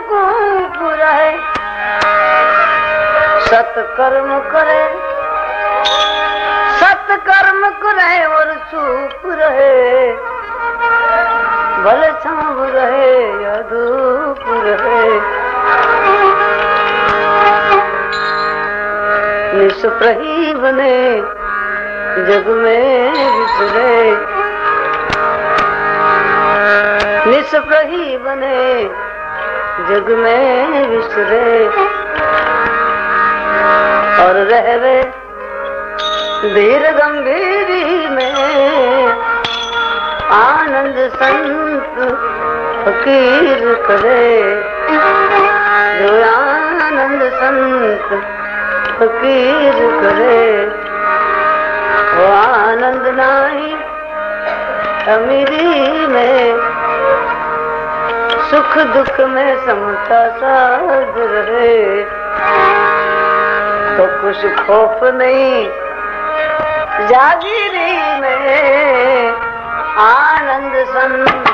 गुण पुराए सत्कर्म करे। सत्कर्म करे और चुप रहे। भले छाप रहे या धूप रहे। निष्प्रही बने, जग में विसरे निष्प्रही बने। जग में विसरे और रहवे धीर गंभीरी में आनंद संत फकीर करे। जो आनंद संत फकीर करे, वो आनंद नाही अमीरी में सुख दुख में समता साध रहे। तो कुछ खौफ नहीं जागीरी में आनंद संत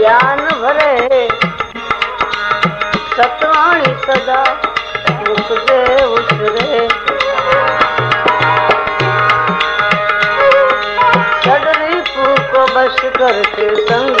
ज्ञान भरे। सतवाणी सदा उसरे उसरे। सदरी पू को बस करके संग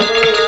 Thank you.